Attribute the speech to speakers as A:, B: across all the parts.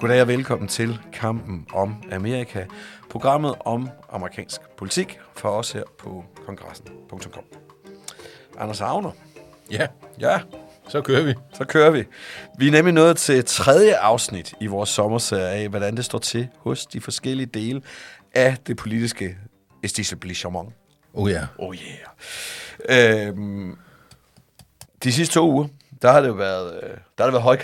A: Goddag og velkommen til Kampen om Amerika, programmet om amerikansk politik for os her på kongressen.com. Anders Agner.
B: Ja,
A: Ja,
B: så kører vi.
A: så kører vi. Vi er nemlig nået til tredje afsnit i vores sommerserie af, hvordan det står til hos de forskellige dele af det politiske establishment.
B: Oh ja.
A: Oh yeah. Øhm, de sidste to uger, der har det jo været, øh, der har det været høje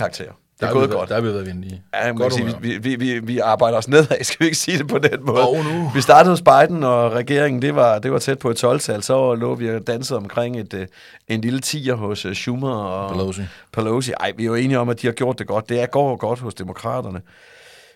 A: Det er gået
B: vi,
A: godt.
B: Der har vi været venlige.
A: Ja,
B: Godt
A: sige, vi, vi, vi, vi arbejder os nedad, skal vi ikke sige det på den måde.
B: Jo, nu.
A: Vi startede hos Biden, og regeringen, det var, det var tæt på et 12-tal. Så lå vi og dansede omkring et, øh, en lille tiger hos øh, Schumer og
B: Pelosi.
A: Pelosi. Ej, vi er jo enige om, at de har gjort det godt. Det er går godt hos demokraterne.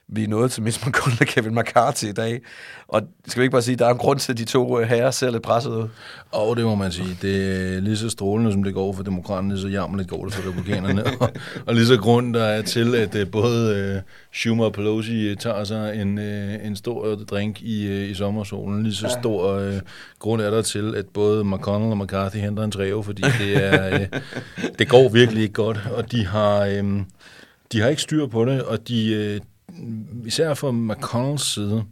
A: Vi er nået til Mitch McConnell og Kevin McCarthy i dag. Og skal vi ikke bare sige, at der er en grund til, at de to øh, herrer ser lidt presset ud.
B: Og det må man sige. Det er lige så strålende, som det går for demokraterne, så jammerligt går det for republikanerne. og, og lige så grund der er til, at uh, både uh, Schumer og Pelosi tager sig en, en stor drink i, i sommersolen. Lige så stor uh, grund er der til, at både McConnell og McCarthy henter en træve, fordi det, er, det går virkelig ikke godt. Og de har, de har ikke styr på det, og de, især fra McConnells side,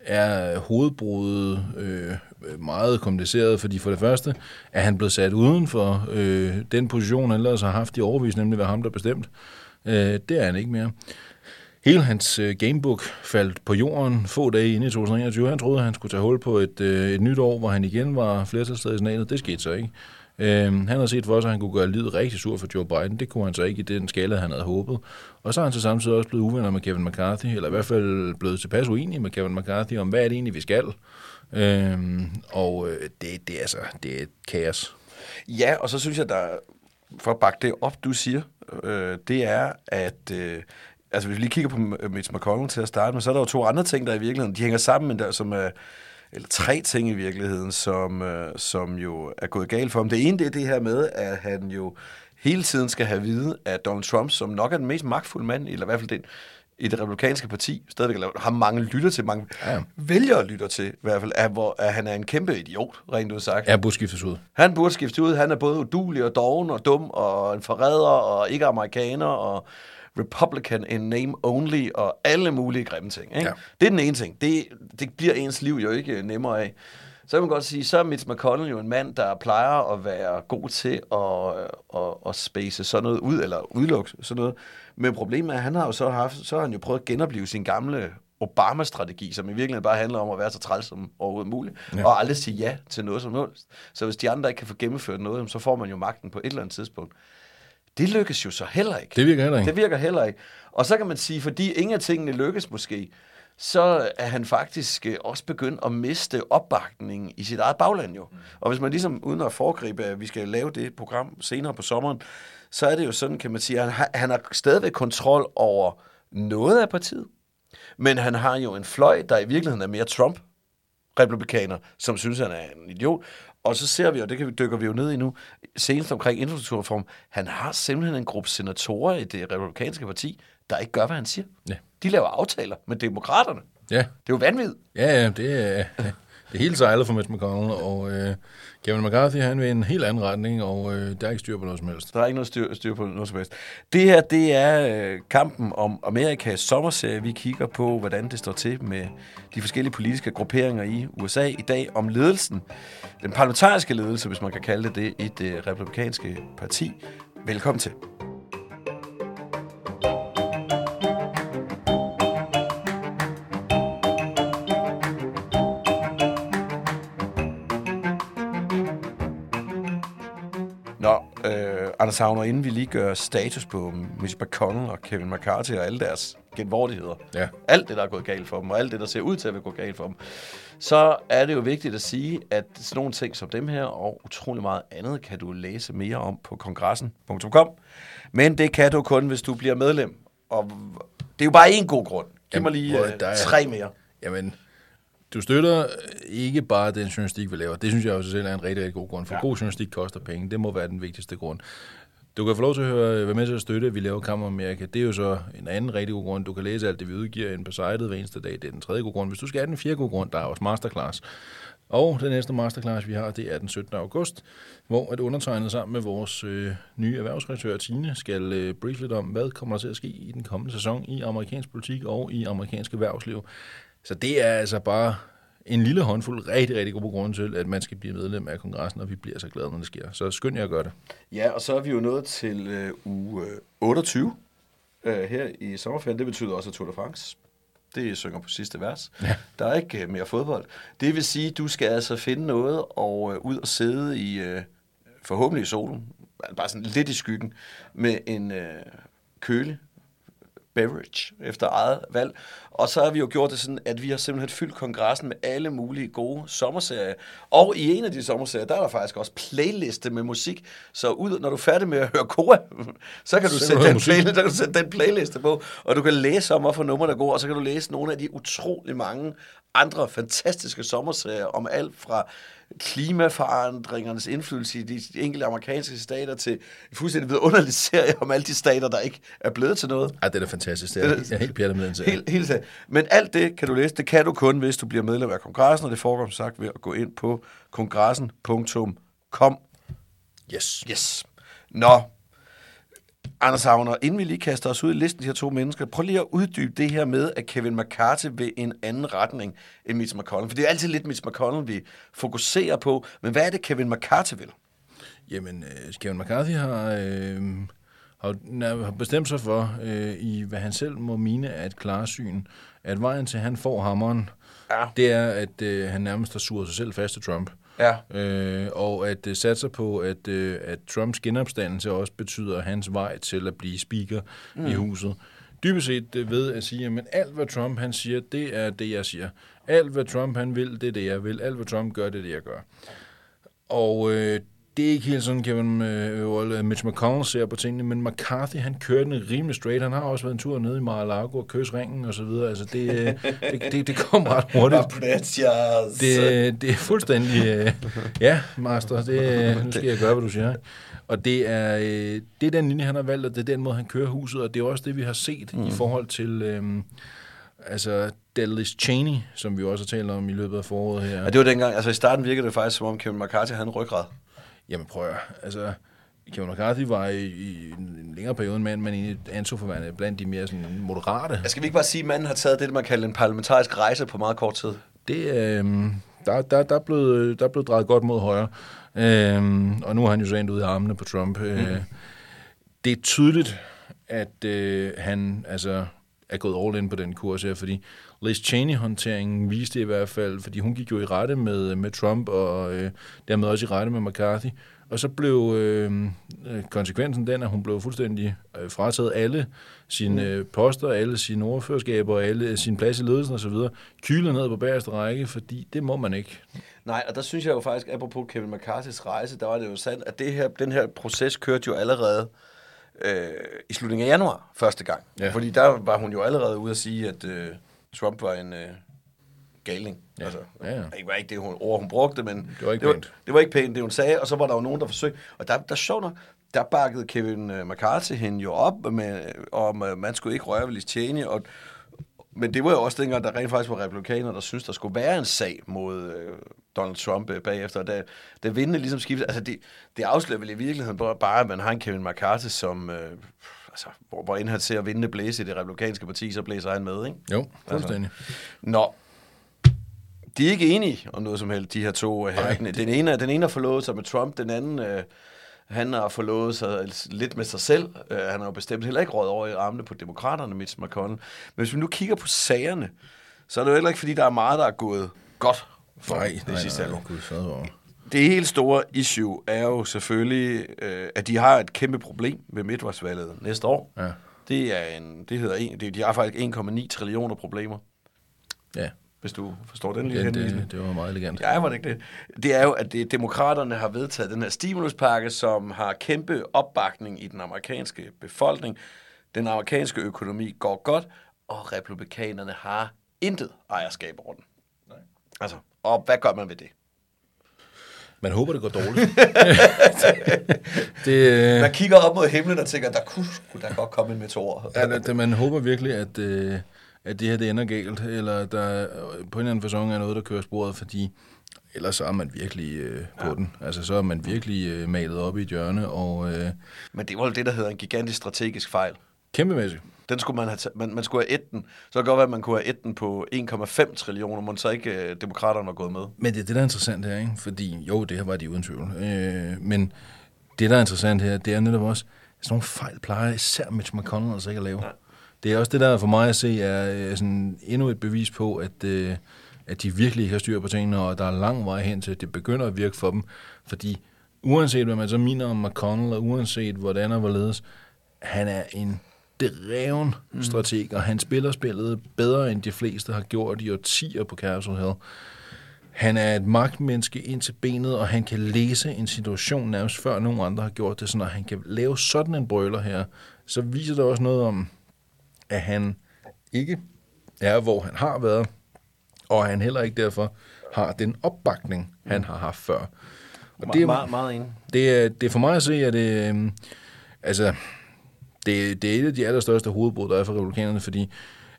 B: er hovedbruddet øh, meget kompliceret, fordi for det første er han blevet sat uden for øh, den position, han ellers har haft i overvis, nemlig ved ham, der bestemt. Øh, det er han ikke mere. Hele hans øh, gamebook faldt på jorden få dage inde i 2021. Han troede, at han skulle tage hul på et, øh, et nyt år, hvor han igen var flertalssteder i senatet. Det skete så ikke. Øh, han har set for sig, at han kunne gøre livet rigtig sur for Joe Biden. Det kunne han så ikke i den skala, han havde håbet. Og så er han så samtidig også blevet uvenner med Kevin McCarthy, eller i hvert fald blevet tilpas uenig med Kevin McCarthy om, hvad er det egentlig, vi skal. Øh, og øh, det, det, er altså, det er et kaos.
A: Ja, og så synes jeg, der for at bakke det op, du siger, øh, det er, at øh, altså hvis vi lige kigger på Mitch McConnell til at starte med, så er der jo to andre ting, der i virkeligheden, de hænger sammen, men der, som er, eller tre ting i virkeligheden, som, øh, som jo er gået galt for ham. Det ene, det er det her med, at han jo hele tiden skal have at vide, at Donald Trump, som nok er den mest magtfulde mand, eller i hvert fald den, i det republikanske parti, stadigvæk har mange lytter til, mange
B: Ja.
A: ja. vælgere lytter til, i hvert fald, at, hvor, at han er en kæmpe idiot, rent ud sagt.
B: Er burde skiftes ud.
A: Han burde skifte ud. Han er både udulig og doven og dum og en forræder og ikke amerikaner og Republican in name only og alle mulige grimme ting. Ikke?
B: Ja.
A: Det er den ene ting. Det, det bliver ens liv jo ikke nemmere af. Så kan man godt sige, så er Mitch McConnell jo en mand, der plejer at være god til at, at, at space sådan noget ud, eller udelukke sådan noget. Men problemet er, at han har jo så haft, så har han jo prøvet at genopleve sin gamle Obama-strategi, som i virkeligheden bare handler om at være så træls som overhovedet muligt, ja. og aldrig sige ja til noget som helst. Så hvis de andre ikke kan få gennemført noget, så får man jo magten på et eller andet tidspunkt. Det lykkes jo så heller ikke.
B: Det virker heller ikke.
A: Det virker heller ikke. Og så kan man sige, fordi ingen af tingene lykkes måske, så er han faktisk øh, også begyndt at miste opbakningen i sit eget bagland jo. Og hvis man ligesom, uden at foregribe, at vi skal lave det program senere på sommeren, så er det jo sådan, kan man sige, at han har, han har stadigvæk kontrol over noget af partiet, men han har jo en fløj, der i virkeligheden er mere Trump, republikaner, som synes, han er en idiot. Og så ser vi, og det kan vi, dykker vi jo ned i nu, senest omkring infrastrukturreform, han har simpelthen en gruppe senatorer i det republikanske parti, der ikke gør, hvad han siger.
B: Ja.
A: De laver aftaler med demokraterne.
B: Ja,
A: Det er jo vanvittigt.
B: Ja, ja, det er, det hele sejler for Mitch McConnell, og øh, Kevin McCarthy, han vil en helt anden retning, og øh, der er ikke styr på noget som helst.
A: Der er ikke noget styr, styr på noget som helst. Det her, det er øh, kampen om Amerikas sommerserie. Vi kigger på, hvordan det står til med de forskellige politiske grupperinger i USA i dag om ledelsen. Den parlamentariske ledelse, hvis man kan kalde det det, i det republikanske parti. Velkommen til. Anders Havner, inden vi lige gør status på Mitch McConnell og Kevin McCarthy og alle deres genvordigheder.
B: Ja.
A: Alt det, der er gået galt for dem, og alt det, der ser ud til at gået galt for dem. Så er det jo vigtigt at sige, at sådan nogle ting som dem her, og utrolig meget andet, kan du læse mere om på kongressen.com. Men det kan du kun, hvis du bliver medlem. Og det er jo bare en god grund. Giv
B: Jamen,
A: mig lige
B: at- der er-
A: tre mere.
B: Jamen, du støtter ikke bare den journalistik, vi laver. Det synes jeg jo selv er en rigtig, rigtig god grund. For ja. god journalistik koster penge. Det må være den vigtigste grund. Du kan få lov til at høre, øh, hvad med til at støtte, at vi laver Kammer Amerika. Det er jo så en anden rigtig god grund. Du kan læse alt det, vi udgiver ind på sitet hver eneste dag. Det er den tredje god grund. Hvis du skal have den fjerde god grund, der er vores masterclass. Og den næste masterclass, vi har, det er den 17. august, hvor at undertegnet sammen med vores øh, nye erhvervsredaktør Tine skal øh, brief lidt om, hvad kommer der til at ske i den kommende sæson i amerikansk politik og i amerikansk erhvervsliv. Så det er altså bare en lille håndfuld rigtig, rigtig gode grunde til, at man skal blive medlem af kongressen, og vi bliver så glade, når det sker. Så skynd jer at gøre det.
A: Ja, og så er vi jo nået til øh, uge øh, 28 øh, her i sommerferien. Det betyder også at Tour de France. Det synger på sidste vers. Ja. Der er ikke øh, mere fodbold. Det vil sige, at du skal altså finde noget og øh, ud og sidde i, øh, forhåbentlig solen, bare sådan lidt i skyggen, med en øh, køle beverage efter eget valg. Og så har vi jo gjort det sådan, at vi har simpelthen fyldt kongressen med alle mulige gode sommerserier. Og i en af de sommerserier, der er der faktisk også playliste med musik. Så ud, når du er færdig med at høre Kora, så kan du,
B: Så
A: sætte den,
B: musik.
A: play, der kan du sætte den playliste på. Og du kan læse om, hvorfor nummer der går, og så kan du læse nogle af de utrolig mange andre fantastiske sommerserier om alt fra klimaforandringernes indflydelse i de enkelte amerikanske stater til en fuldstændig vidunderlig serie om alle de stater, der ikke er blevet til noget.
B: Ej, det er fantastisk. Det er, jeg er helt pjattet med den til.
A: Helt, helt. Men alt det kan du læse. Det kan du kun, hvis du bliver medlem af kongressen, og det foregår som sagt ved at gå ind på kongressen.com.
B: Yes.
A: Yes. Nå, Anders Havner, inden vi lige kaster os ud i listen, de her to mennesker, prøv lige at uddybe det her med, at Kevin McCarthy vil en anden retning end Mitch McConnell. For det er altid lidt Mitch McConnell, vi fokuserer på. Men hvad er det, Kevin McCarthy vil?
B: Jamen, øh, Kevin McCarthy har, øh, har, bestemt sig for, øh, i hvad han selv må mine er et klarsyn, at vejen til, han får hammeren,
A: Ja.
B: det er, at øh, han nærmest har suret sig selv fast til Trump.
A: Ja.
B: Øh, og at øh, satser på, at, øh, at Trumps genopstandelse også betyder hans vej til at blive speaker mm. i huset. Dybest set øh, ved at sige, at alt hvad Trump han siger, det er det, jeg siger. Alt hvad Trump han vil, det er det, jeg vil. Alt hvad Trump gør, det er det, jeg gør. Og øh, det er ikke helt sådan, Kevin øh, øh, Mitch McConnell ser på tingene, men McCarthy, han kører den rimelig straight. Han har også været en tur nede i Mar-a-Lago og køs ringen og så videre. Altså, det, øh, det, det, det kom ret hurtigt. Det, det er fuldstændig... Øh, ja, master, det, nu skal jeg gøre, hvad du siger. Og det er, øh, det er den linje, han har valgt, og det er den måde, han kører huset, og det er også det, vi har set mm. i forhold til... Øh, altså, Dallas Cheney, som vi også har talt om i løbet af foråret her.
A: Ja, det var dengang, altså i starten virkede det faktisk, som om Kevin McCarthy havde en ryggrad.
B: Jamen prøv at altså... Kevin McCarthy var i, i en længere periode en mand, men egentlig anså for værende blandt de mere sådan moderate.
A: Jeg skal vi ikke bare sige, at manden har taget det, man kalder en parlamentarisk rejse på meget kort tid?
B: Det, øh, der, der, der, er blevet, der er blevet drejet godt mod højre. Øh, og nu er han jo så endt ud i armene på Trump. Øh, Det er tydeligt, at øh, han altså, er gået all in på den kurs her, fordi Liz Cheney-håndteringen viste i hvert fald, fordi hun gik jo i rette med, med Trump, og øh, dermed også i rette med McCarthy. Og så blev øh, øh, konsekvensen den, at hun blev fuldstændig øh, frataget alle sine øh, poster, alle sine ordførerskaber, alle sin plads i ledelsen osv. Kylet ned på bagerste række, fordi det må man ikke.
A: Nej, og der synes jeg jo faktisk, apropos Kevin McCarthy's rejse, der var det jo sandt, at det her, den her proces kørte jo allerede øh, i slutningen af januar første gang.
B: Ja.
A: Fordi der var hun jo allerede ude at sige, at øh, Trump var en øh, galning.
B: Ja.
A: Altså,
B: Ja, ja.
A: Det var ikke det hun, ord, hun brugte, men
B: Det var ikke
A: det, var,
B: pænt.
A: det var ikke pænt, det hun sagde. Og så var der jo nogen, der forsøgte. Og der, der sjovt nok, der bakkede Kevin øh, McCarthy hende jo op, med, om man skulle ikke røre ved Liz Cheney, og men det var jo også dengang, der rent faktisk var republikanere, der syntes, der skulle være en sag mod øh, Donald Trump øh, bagefter. Da, da vindene ligesom skiftede, altså det, det afslører vel i virkeligheden bare- at man har en Kevin McCarthy, som, øh, altså, hvor, hvor inden han ser vindene blæse i det republikanske parti, så blæser han med, ikke?
B: Jo, fuldstændig.
A: Nå, de er ikke enige om noget som helst, de her to øh, her. Den ene, den ene har forlovet sig med Trump, den anden, øh, han har forlovet sig lidt med sig selv. Øh, han har jo bestemt heller ikke råd over i armene på demokraterne, Mitch McConnell. Men hvis vi nu kigger på sagerne, så er det jo heller ikke, fordi der er meget, der er gået godt for
B: Nej,
A: det
B: nej,
A: sidste
B: nej, over.
A: det helt store issue er jo selvfølgelig, øh, at de har et kæmpe problem ved midtvejsvalget næste år.
B: Ja.
A: Det er en, det hedder en, det, de har faktisk 1,9 trillioner problemer,
B: Ja,
A: hvis du forstår den lille
B: det,
A: henvisning.
B: det, det var meget elegant.
A: Ja, var det ikke det? Det er jo, at det, demokraterne har vedtaget den her stimuluspakke, som har kæmpe opbakning i den amerikanske befolkning. Den amerikanske økonomi går godt, og republikanerne har intet ejerskab over den. Nej. Altså, og hvad gør man ved det?
B: Man håber, det går dårligt. det, øh,
A: Man kigger op mod himlen og tænker, der kunne sgu da godt komme en meteor.
B: Ja, det, man håber virkelig, at, øh, at det her det ender galt, eller der på en eller anden fasong er noget, der kører sporet, fordi ellers så er man virkelig øh, på ja. den. Altså, så er man virkelig øh, malet op i et hjørne, og øh,
A: Men det var jo det, der hedder en gigantisk strategisk fejl.
B: kæmpemæssigt.
A: Den skulle man have man, man skulle have et den. Så kan det godt være, at man kunne have et den på 1,5 trillioner, men så ikke øh, demokraterne var gået med.
B: Men det er det, der er interessant her, ikke? Fordi jo, det her var de uden tvivl. Øh, men det, der er interessant her, det er netop også, at sådan nogle fejl plejer især Mitch McConnell altså ikke at lave. Nej. Det er også det, der for mig at se er øh, sådan endnu et bevis på, at, øh, at de virkelig ikke har styr på tingene, og der er lang vej hen til, at det begynder at virke for dem. Fordi uanset hvad man så mener om McConnell, og uanset hvordan og hvorledes, han er en dreven mm. strateg, og han spiller spillet bedre end de fleste har gjort i årtier på Capitol Hill. Han er et magtmenneske ind til benet, og han kan læse en situation nærmest før nogen andre har gjort det. Så når han kan lave sådan en brøler her, så viser det også noget om, at han ikke er, hvor han har været, og han heller ikke derfor har den opbakning, han har haft før. Og det er,
A: meget, meget enig.
B: det er, det er for mig at se, at det, øhm, altså, det, det er et af de allerstørste hovedbrud, der er for republikanerne, fordi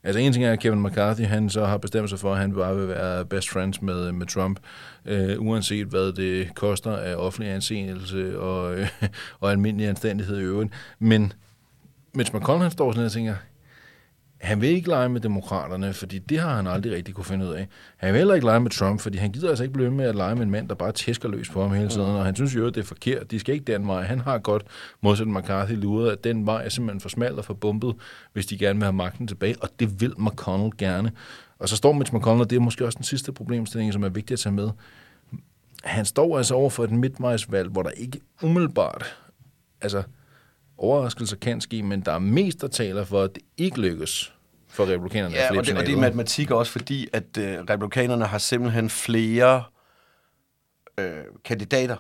B: altså en ting er, at Kevin McCarthy, han så har bestemt sig for, at han bare vil være best friends med, med Trump, øh, uanset hvad det koster af offentlig anseelse og, øh, og almindelig anstændighed i øvrigt. Men Mitch McConnell, han står sådan og tænker, han vil ikke lege med demokraterne, fordi det har han aldrig rigtig kunne finde ud af. Han vil heller ikke lege med Trump, fordi han gider altså ikke blive med at lege med en mand, der bare tæsker løs på ham hele tiden, og han synes jo, at det er forkert. De skal ikke den vej. Han har godt, modsat McCarthy, luret, at den vej er simpelthen for smal og for bumpet, hvis de gerne vil have magten tilbage, og det vil McConnell gerne. Og så står Mitch McConnell, og det er måske også den sidste problemstilling, som er vigtig at tage med. Han står altså over for et midtvejsvalg, hvor der ikke umiddelbart, altså overraskelser kan ske, men der er mest, der taler for, at det ikke lykkes for republikanerne. at
A: Ja, og det, og det er matematik også, fordi at øh, republikanerne har simpelthen flere øh, kandidater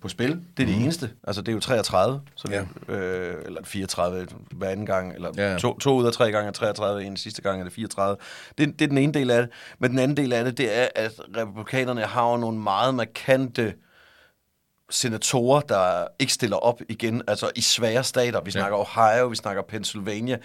A: på spil. Det er det eneste. Altså, det er jo 33, så det, øh, eller 34 hver anden gang, eller
B: Ja.
A: ja. to, to ud af tre gange er 33, en sidste gang er det 34. Det, det er den ene del af det. Men den anden del af det, det er, at republikanerne har jo nogle meget markante senatorer, der ikke stiller op igen, altså i svære stater. Vi snakker Ohio, vi snakker Pennsylvania.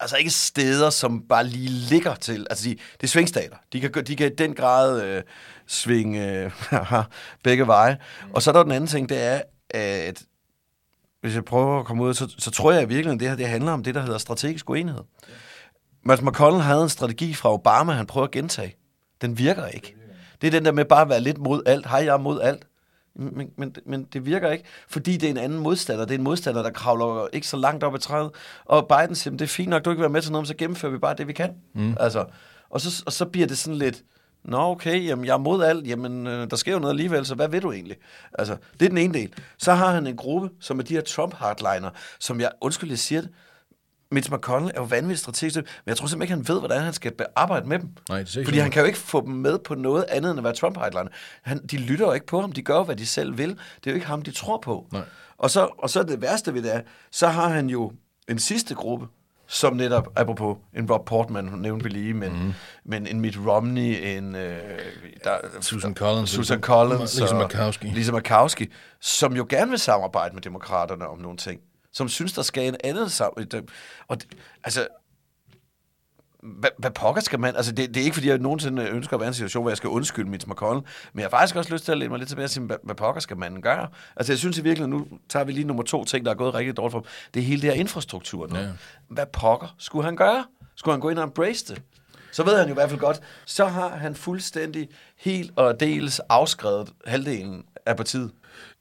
A: Altså ikke steder, som bare lige ligger til. Altså de, det er svingstater. De kan, de kan i den grad øh, svinge øh, begge veje. Og så er der den anden ting, det er, at hvis jeg prøver at komme ud, så, så tror jeg i virkeligheden, at det her det handler om det, der hedder strategisk uenighed. Mads McConnell havde en strategi fra Obama, han prøver at gentage. Den virker ikke. Det er den der med bare at være lidt mod alt. Hej, jeg er mod alt. Men, men, men det virker ikke, fordi det er en anden modstander. Det er en modstander, der kravler ikke så langt op ad træet. Og Biden siger, det er fint nok, du ikke være med til noget, så gennemfører vi bare det, vi kan. Mm. Altså, og, så, og så bliver det sådan lidt, Nå, okay, jamen, jeg er mod alt, jamen, øh, der sker jo noget alligevel, så hvad ved du egentlig? Altså, det er den ene del. Så har han en gruppe, som er de her Trump-hardliner, som jeg, undskyld, jeg siger det, Mitch McConnell er jo vanvittigt strategisk, men jeg tror simpelthen ikke, han ved, hvordan han skal be- arbejde med dem.
B: Nej, det.
A: Fordi han kan jo ikke få dem med på noget andet, end at være trump hardliner han, De lytter jo ikke på ham, de gør jo, hvad de selv vil. Det er jo ikke ham, de tror på.
B: Nej.
A: Og så, og så det værste ved det er, så har han jo en sidste gruppe, som netop, apropos en Rob Portman, hun nævnte vi lige, men, mm. men en Mitt Romney, en øh, der,
B: Susan Collins.
A: Susan Collins,
B: Lisa Murkowski.
A: Lisa Murkowski, som jo gerne vil samarbejde med demokraterne om nogle ting, som synes, der skal en andet sammen. Og det, altså, hvad, hvad pokker skal man... Altså, det, det er ikke, fordi jeg nogensinde ønsker at være i en situation, hvor jeg skal undskylde Mitch McConnell, men jeg har faktisk også lyst til at læne mig lidt tilbage og sige, hvad, hvad pokker skal man gøre? Altså, jeg synes i virkeligheden, nu tager vi lige nummer to ting, der er gået rigtig dårligt for ham. Det er hele det her infrastruktur nu.
B: Ja.
A: Hvad pokker skulle han gøre? Skulle han gå ind og embrace det? Så ved han jo i hvert fald godt, så har han fuldstændig helt og dels afskrevet halvdelen af partiet.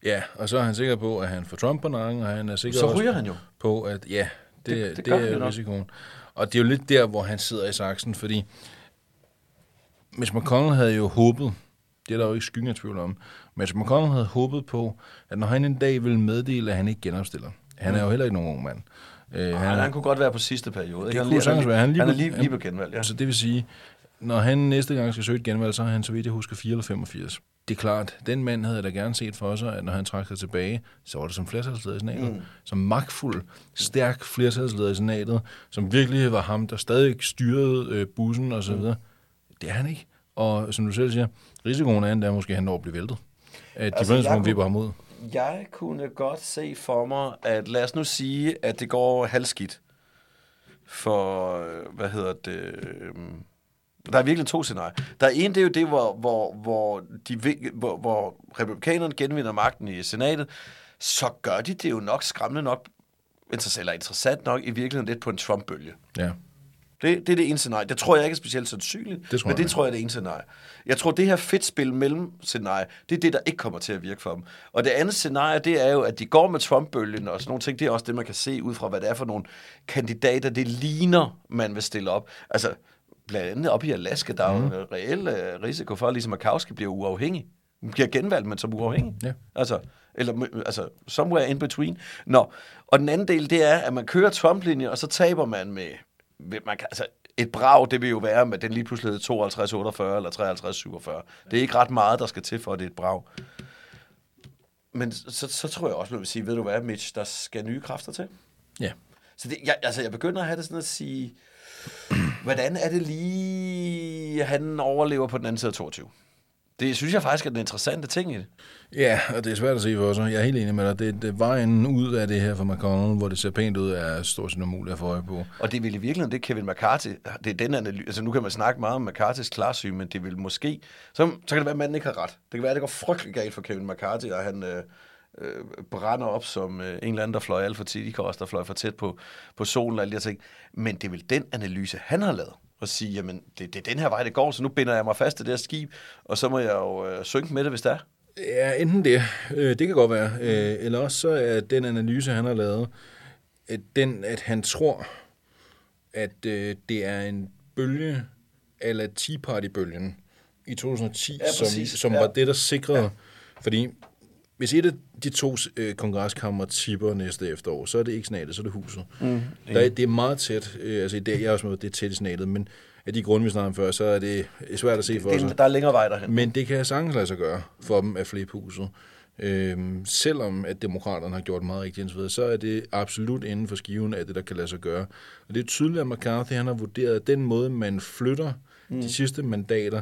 B: Ja, og så er han sikker på, at han får Trump på nakken, og han er sikker
A: Så
B: også
A: ryger han jo.
B: på, at ja, det,
A: Det-
B: det,
A: det han jo
B: er
A: nok.
B: risikoen. Og det er jo lidt der, hvor han sidder i saksen, fordi Mitch McConnell havde jo håbet, Det er der jo ikke skyggen af tvivl om. Mitch McConnell havde håbet på, at når han en dag ville meddele, at han ikke genopstiller. Han er jo heller ikke nogen ung mand. Øh,
A: Han, han kunne godt være på sidste periode. ikke?
B: Det
A: Han
B: kunne sagtens være. Han,
A: Han,
B: lige
A: han er lige, lige på genvalg, ja.
B: Så det vil sige, når han næste gang skal søge et genvalg, så er han, så vidt jeg husker, 4 eller 85. Det er klart, den mand havde da gerne set for sig, at når han trak sig tilbage, så var det som flertalsleder i senatet. Mm. Som magtfuld, stærk flertalsleder i senatet, som virkelig var ham, der stadig styrede øh, bussen og så videre. Det er han ikke. Og som du selv siger, risikoen er endda måske, at han når at blive væltet. At de
A: Altså, jeg
B: vipper ham ud.
A: Jeg kunne godt se for mig, at lad os nu sige, at det går halvskidt for, øh, hvad hedder det, øh, der er virkelig to scenarier. Der er en, det er jo det, hvor, hvor, hvor, de, hvor, hvor republikanerne genvinder magten i senatet, så gør de det jo nok skræmmende nok, eller interessant nok, i virkeligheden lidt på en Trump-bølge.
B: Ja.
A: Det, det er det ene scenarie. Det tror jeg ikke er specielt sandsynligt,
B: Det
A: men
B: jeg
A: det tror jeg er det ene scenarie. Jeg tror, det her fedt spil mellem scenarie, det er det, der ikke kommer til at virke for dem. Og det andet scenarie, det er jo, at de går med Trump-bølgen og sådan nogle ting. Det er også det, man kan se ud fra, hvad det er for nogle kandidater, det ligner, man vil stille op. Altså, blandt andet op i Alaska, der er
B: Mhm.
A: jo en reel uh, risiko for, at ligesom Makowski bliver uafhængig. Hun bliver genvalgt, men som uafhængig.
B: Ja.
A: Altså, eller altså, somewhere in between. Nå, og den anden del, det er, at man kører Trump-linje, og så taber man med, med man kan, altså, et brag, det vil jo være, med den lige pludselig hedder 52, 48 eller 53, 47. Det er ikke ret meget, der skal til for, at det er et brag. Men så, så tror jeg også, man vil sige, ved du hvad, Mitch, der skal nye kræfter til.
B: Ja.
A: Så det, jeg, altså, jeg begynder at have det sådan at sige, hvordan er det lige, at han overlever på den anden side af 22? Det synes jeg faktisk er den interessante ting i det.
B: Ja, og det er svært at se for sig. Jeg er helt enig med dig. Det, det vejen ud af det her for McConnell, hvor det ser pænt ud, er stort set umuligt at få øje på.
A: Og det vil i virkeligheden, det Kevin McCarthy, det er den analyse, altså nu kan man snakke meget om McCarthys klarsyn, men det vil måske, så, så kan det være, at manden ikke har ret. Det kan være, at det går frygtelig galt for Kevin McCarthy, og han øh, øh, brænder op som øh, en eller anden, der fløj alt for tit, ikke også, der fløj for tæt på, på solen og alle de her ting. Men det er vel den analyse, han har lavet, at sige, jamen, det, det er den her vej, det går, så nu binder jeg mig fast til det her skib, og så må jeg jo øh, synke med det, hvis det er.
B: Ja, enten det. Øh, det kan godt være. Øh, eller også så er den analyse, han har lavet, at, den, at han tror, at øh, det er en bølge, eller Tea Party-bølgen i 2010,
A: Ja,
B: som, som
A: Ja.
B: var det, der sikrede. Ja. Fordi hvis et af de to øh, kongreskammer tipper næste efterår, så er det ikke senatet, så er det huset. Mm, der, er- det er meget tæt. Øh, altså i dag, jeg er også med, det er tæt i senatet, men af de grunde, vi snakker om før, så er det svært at se for
A: det
B: sig.
A: er, der er længere vej derhen.
B: Men det kan sagtens lade sig gøre for dem at flippe huset. Øhm, selvom at demokraterne har gjort meget rigtigt videre, så er det absolut inden for skiven af det, der kan lade sig gøre. Og det er tydeligt, at McCarthy han har vurderet, at den måde, man flytter mm. de sidste mandater,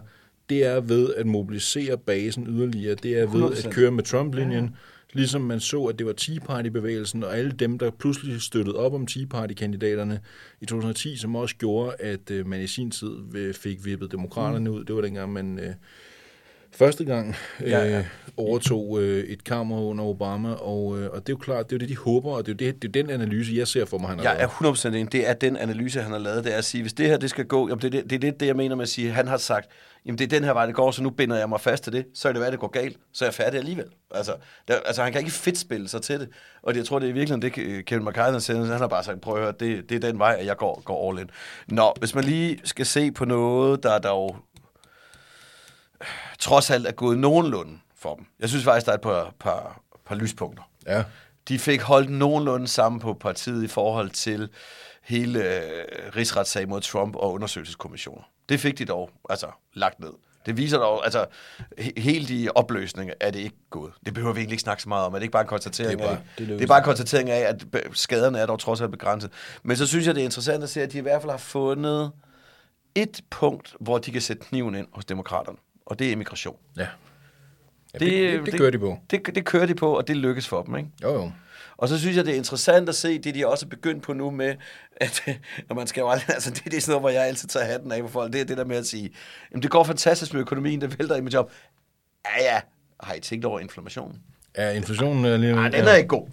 B: det er ved at mobilisere basen yderligere. Det er ved
A: 100%.
B: at køre med Trump-linjen. Ja. Ligesom man så, at det var Tea Party-bevægelsen, og alle dem, der pludselig støttede op om Tea Party-kandidaterne i 2010, som også gjorde, at øh, man i sin tid øh, fik vippet demokraterne ud. Det var dengang, man øh, første gang øh,
A: Ja,
B: ja,
A: ja.
B: overtog øh, et kammer under Obama, og, øh, og det er jo klart, det er jo det, de håber, og det er jo det, det er den analyse, jeg ser for mig, han har
A: Jeg er 100% enig. Det er den analyse, han har lavet. Det er at sige, hvis det her det skal gå, jamen det, det, det er lidt det, jeg mener med at sige, han har sagt, jamen det er den her vej, det går, så nu binder jeg mig fast til det. Så er det hvad, det går galt. Så er jeg færdig alligevel. Altså, der, altså han kan ikke fedt spille sig til det. Og det, jeg tror, det er virkelig det, øh, Kevin McCarthy siger. Han har bare sagt, prøv at høre, det, det er den vej, at jeg går, går all in. Nå, hvis man lige skal se på noget, der dog trods alt er gået nogenlunde for dem. Jeg synes faktisk, der er et par, par, par lyspunkter
B: Ja,
A: de fik holdt nogenlunde sammen på partiet i forhold til hele øh, rigsretssag mod Trump og undersøgelseskommissioner. Det fik de dog altså lagt ned. Det viser dog, altså he- helt i opløsning er det ikke gået. Det behøver vi egentlig ikke snakke så meget om. Er det ikke bare en konstatering
B: Det er bare-
A: af,
B: det
A: det, er bare en konstatering af, at skaderne er dog trods alt begrænset. Men så synes jeg, det er interessant at se, at de i hvert fald har fundet et punkt, hvor de kan sætte kniven ind hos demokraterne. Og det er immigration.
B: ja. ja det, det, det, det kører de på.
A: Det, det kører de på, og det lykkes for dem, ikke?
B: Jo, jo.
A: Og så synes jeg, det er interessant at se, det de også er begyndt på nu med, at når man skal jo aldrig, altså det, det er sådan noget, hvor jeg altid tager hatten af på folk, det er det der med at sige, jamen det går fantastisk med økonomien, det vælter i mit job. Ja, ja, har I tænkt over inflationen?
B: Ja, inflationen er lige...
A: Nej, den er ikke god.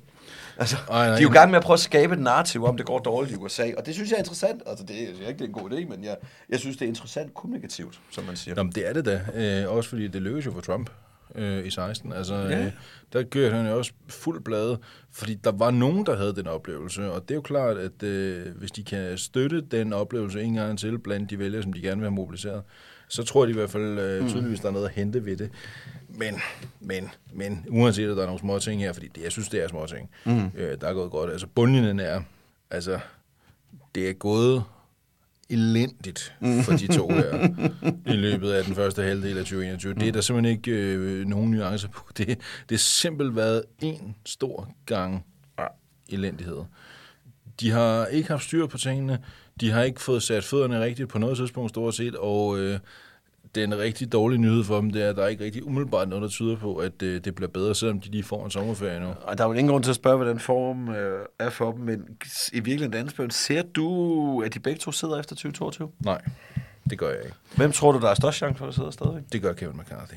A: Altså,
B: Ej, nej,
A: de er jo gang med at prøve at skabe et narrativ om, det går dårligt i USA, og det synes jeg er interessant. Altså, det er jeg siger ikke, det er en god idé, men jeg, jeg synes, det er interessant kommunikativt, som man siger.
B: Nå, men det er det da. Øh, også fordi det lykkedes jo for Trump øh, i 16. Altså,
A: Ja.
B: øh, der kørte han jo også fuld blade, fordi der var nogen, der havde den oplevelse. Og det er jo klart, at øh, hvis de kan støtte den oplevelse en gang til blandt de vælgere, som de gerne vil have mobiliseret, så tror de i hvert fald øh, tydeligvis, der er noget at hente ved det. Men, men, men, uanset at der er nogle små ting her, fordi det, jeg synes, det er små ting, mm. øh, der er gået godt. Altså, bundlinjen er, altså, det er gået elendigt for de to her i løbet af den første halvdel af 2021. Det er der simpelthen ikke øh, nogen nuancer på. Det, det er simpelthen været en stor gang ah, elendighed. De har ikke haft styr på tingene. De har ikke fået sat fødderne rigtigt på noget tidspunkt stort set, og øh, den rigtig dårlige nyhed for dem, det er, at der er ikke rigtig umiddelbart noget, der tyder på, at øh, det bliver bedre, selvom de lige får en sommerferie nu.
A: Og der er jo ingen grund til at spørge, hvordan form øh, er for dem, men i virkeligheden et andet spørgsmål. Ser du, at de begge to sidder efter 2022?
B: Nej, det gør jeg ikke.
A: Hvem tror du, der er størst chance for at sidde stadigvæk?
B: Det gør Kevin McCarthy.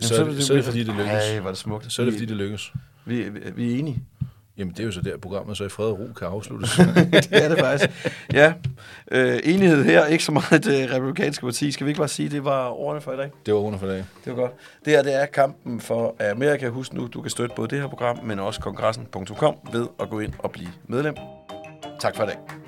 A: Jamen,
B: Så, er det, så er det, fordi det lykkes.
A: Ej, var det smukt.
B: Så er det, fordi det lykkes.
A: Vi, vi er enige.
B: Jamen, det er jo så der, programmet så i fred og ro kan afsluttes.
A: det er det faktisk. Ja, øh, enighed her. Ikke så meget det republikanske parti. Skal vi ikke bare sige, det var ordene for i dag?
B: det var under for dag.
A: Det var godt. Det her det er kampen for Amerika. Husk nu, du kan støtte både det her program, men også kongressen.com ved at gå ind og blive medlem. Tak for i dag.